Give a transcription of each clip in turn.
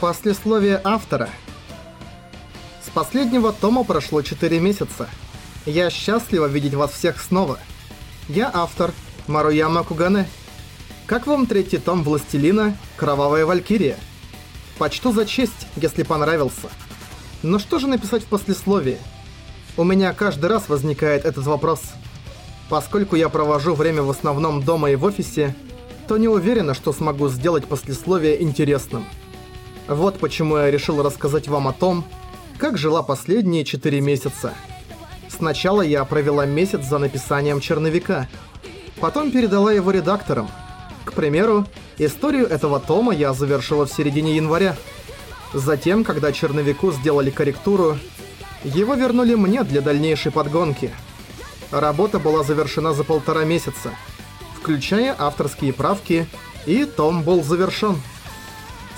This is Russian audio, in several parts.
Послесловие автора. С последнего тома прошло 4 месяца. Я счастлива видеть вас всех снова. Я автор, Маруяма Кугане. Как вам третий том «Властелина. Кровавая Валькирия»? Почту за честь, если понравился. Но что же написать в послесловии? У меня каждый раз возникает этот вопрос. Поскольку я провожу время в основном дома и в офисе, то не уверена, что смогу сделать послесловие интересным. Вот почему я решил рассказать вам о том, как жила последние 4 месяца. Сначала я провела месяц за написанием черновика. Потом передала его редакторам. К примеру, историю этого тома я завершила в середине января. Затем, когда черновику сделали корректуру, его вернули мне для дальнейшей подгонки. Работа была завершена за полтора месяца, включая авторские правки, и том был завершен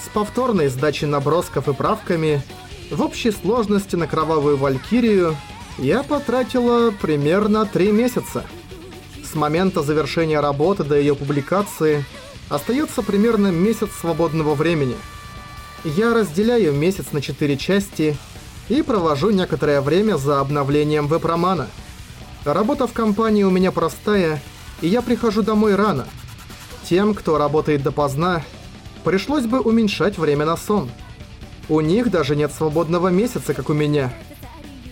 с повторной сдачей набросков и правками, в общей сложности на Кровавую Валькирию я потратила примерно 3 месяца. С момента завершения работы до ее публикации остается примерно месяц свободного времени. Я разделяю месяц на 4 части и провожу некоторое время за обновлением веб-романа. Работа в компании у меня простая, и я прихожу домой рано. Тем, кто работает допоздна, пришлось бы уменьшать время на сон. У них даже нет свободного месяца, как у меня.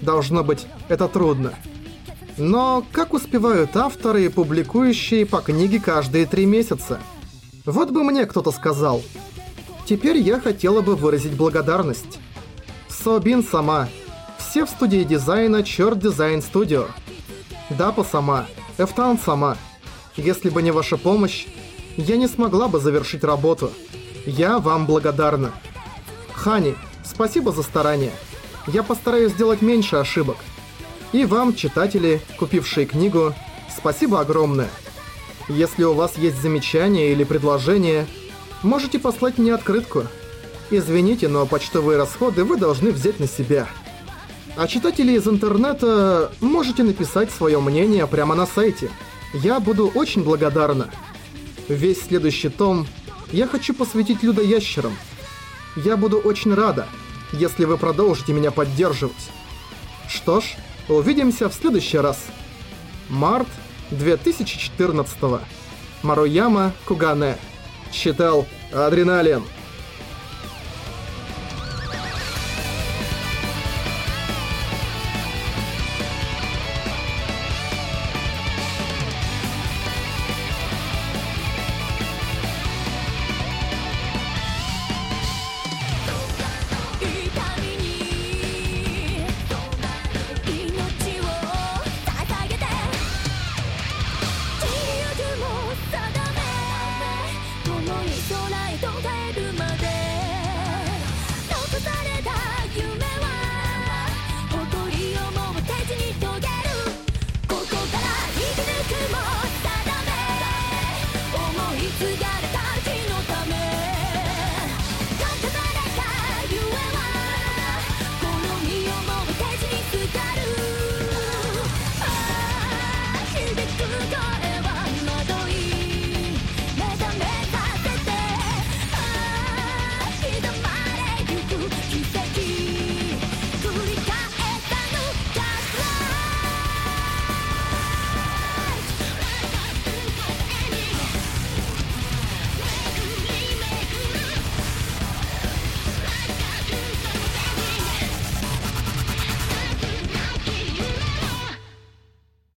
Должно быть, это трудно. Но как успевают авторы, публикующие по книге каждые три месяца? Вот бы мне кто-то сказал. Теперь я хотела бы выразить благодарность. Собин сама. Все в студии дизайна Черт Дизайн Студио. Дапа сама. Эфтан сама. Если бы не ваша помощь, я не смогла бы завершить работу. Я вам благодарна. Хани, спасибо за старание. Я постараюсь сделать меньше ошибок. И вам, читатели, купившие книгу, спасибо огромное. Если у вас есть замечания или предложения, можете послать мне открытку. Извините, но почтовые расходы вы должны взять на себя. А читатели из интернета можете написать свое мнение прямо на сайте. Я буду очень благодарна. Весь следующий том я хочу посвятить людоящерам. Я буду очень рада, если вы продолжите меня поддерживать. Что ж, увидимся в следующий раз. Март 2014. Маруяма Кугане. Читал Адреналин.